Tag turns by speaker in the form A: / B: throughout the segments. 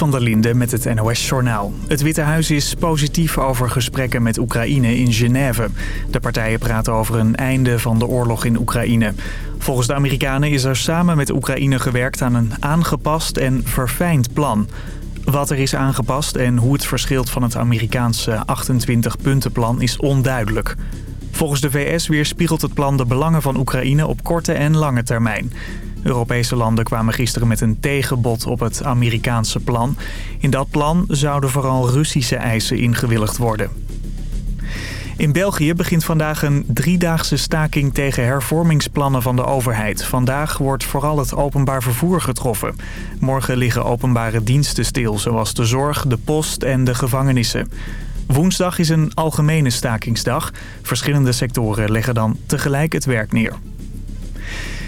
A: Van der Linde met het NOS-journaal. Het Witte Huis is positief over gesprekken met Oekraïne in Genève. De partijen praten over een einde van de oorlog in Oekraïne. Volgens de Amerikanen is er samen met Oekraïne gewerkt aan een aangepast en verfijnd plan. Wat er is aangepast en hoe het verschilt van het Amerikaanse 28-puntenplan is onduidelijk. Volgens de VS weerspiegelt het plan de belangen van Oekraïne op korte en lange termijn. Europese landen kwamen gisteren met een tegenbod op het Amerikaanse plan. In dat plan zouden vooral Russische eisen ingewilligd worden. In België begint vandaag een driedaagse staking tegen hervormingsplannen van de overheid. Vandaag wordt vooral het openbaar vervoer getroffen. Morgen liggen openbare diensten stil, zoals de zorg, de post en de gevangenissen. Woensdag is een algemene stakingsdag. Verschillende sectoren leggen dan tegelijk het werk neer.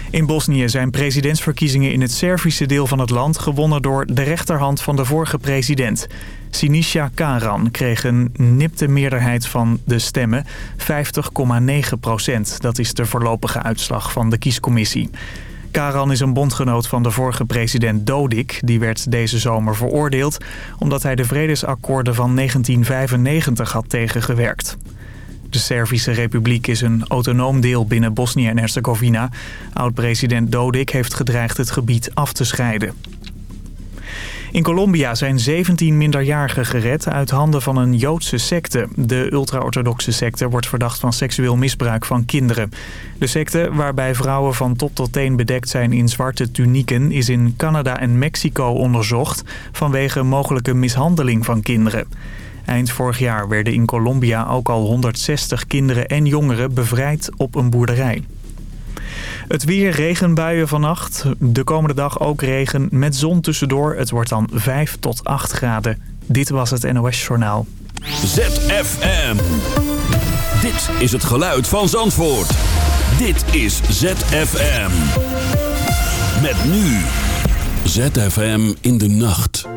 A: In Bosnië zijn presidentsverkiezingen in het Servische deel van het land gewonnen door de rechterhand van de vorige president. Sinisa Karan kreeg een nipte meerderheid van de stemmen, 50,9 procent. Dat is de voorlopige uitslag van de kiescommissie. Karan is een bondgenoot van de vorige president Dodik. Die werd deze zomer veroordeeld omdat hij de vredesakkoorden van 1995 had tegengewerkt. De Servische Republiek is een autonoom deel binnen Bosnië en Herzegovina. Oud-president Dodik heeft gedreigd het gebied af te scheiden. In Colombia zijn 17 minderjarigen gered uit handen van een Joodse secte. De ultra-orthodoxe secte wordt verdacht van seksueel misbruik van kinderen. De secte, waarbij vrouwen van top tot teen bedekt zijn in zwarte tunieken... is in Canada en Mexico onderzocht vanwege mogelijke mishandeling van kinderen. Eind vorig jaar werden in Colombia ook al 160 kinderen en jongeren bevrijd op een boerderij. Het weer, regenbuien vannacht. De komende dag ook regen met zon tussendoor. Het wordt dan 5 tot 8 graden. Dit was het NOS Journaal.
B: ZFM. Dit is het geluid van Zandvoort. Dit is ZFM. Met nu. ZFM in de nacht.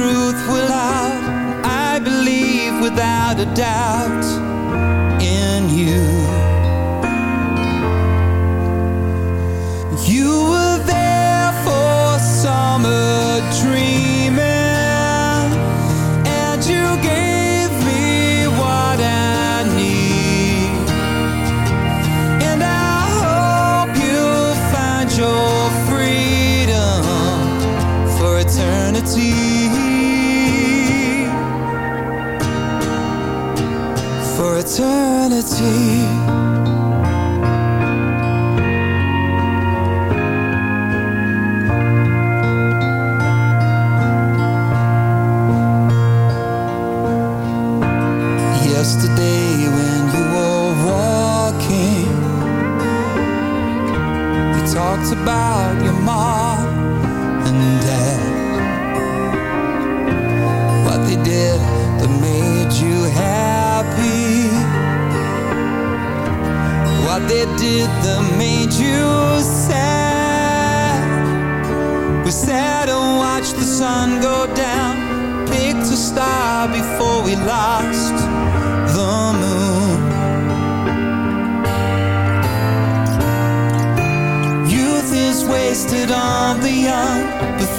C: Truth will out. I believe without a doubt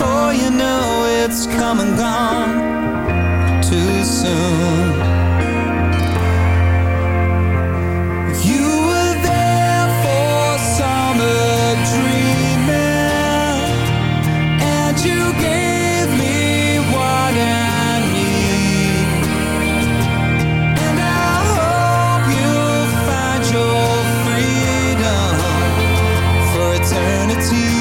D: before you know it's come and gone too soon. You were there for summer dreaming And you gave me what I need And I hope you find your freedom for eternity.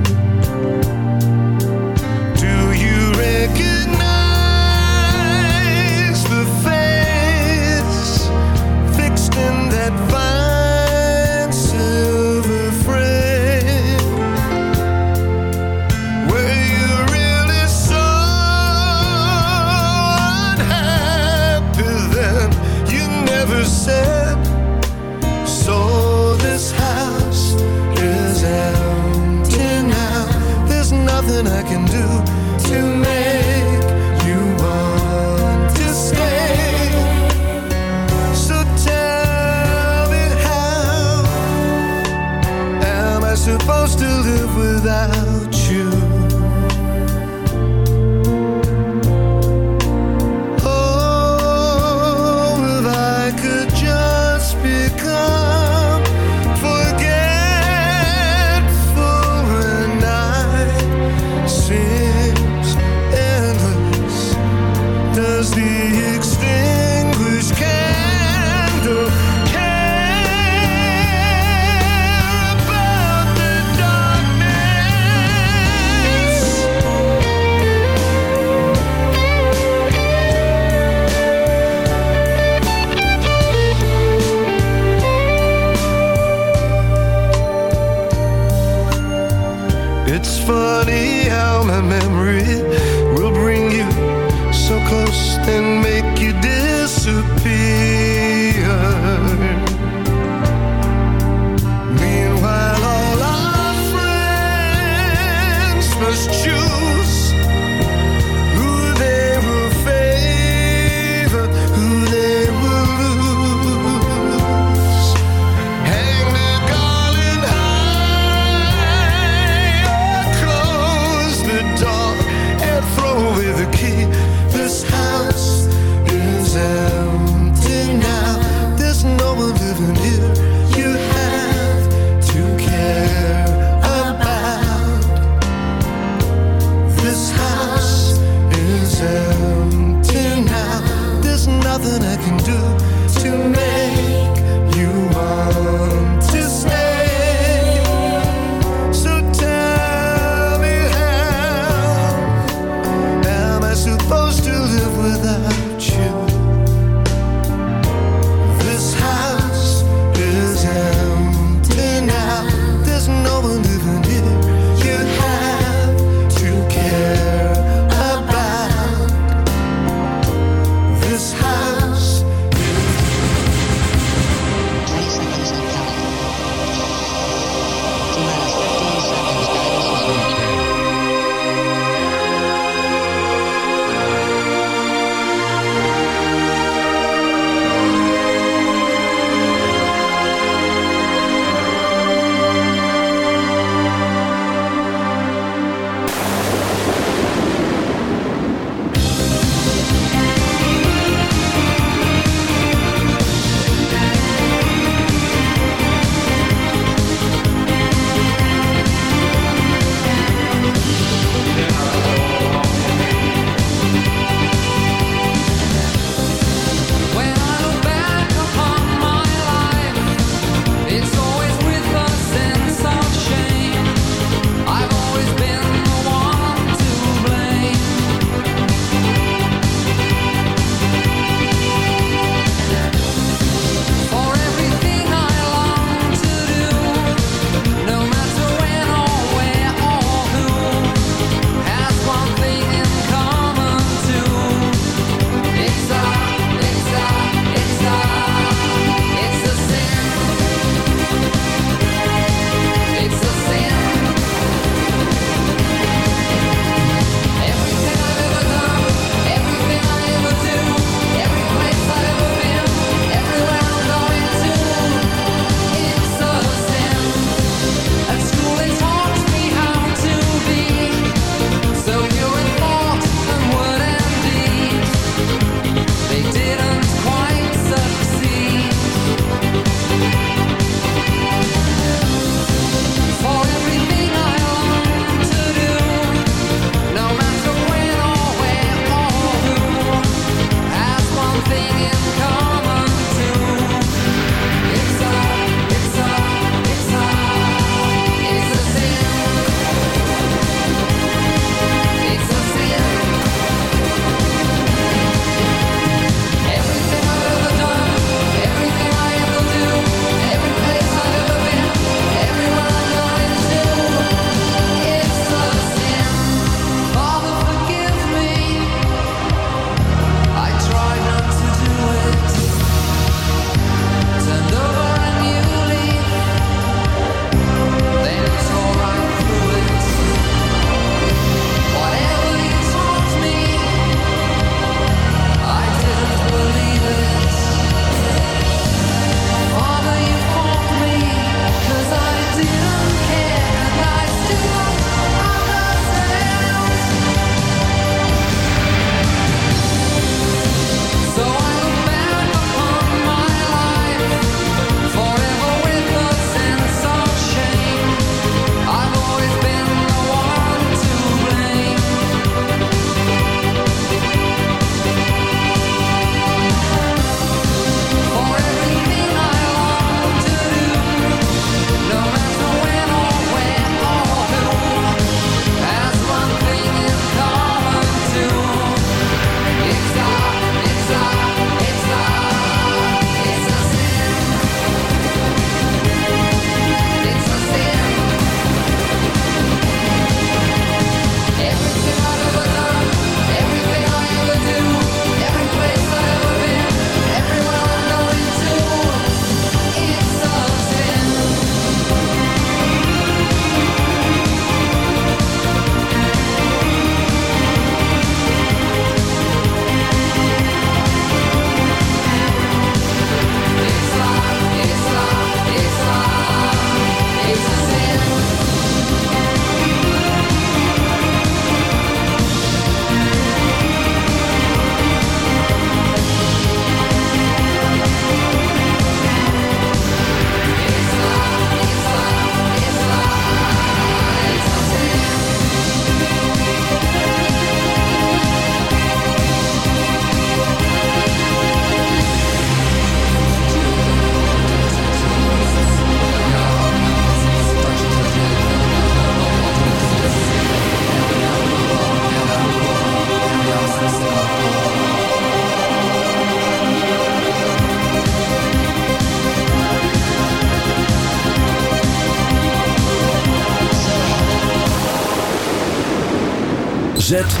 C: ZFM.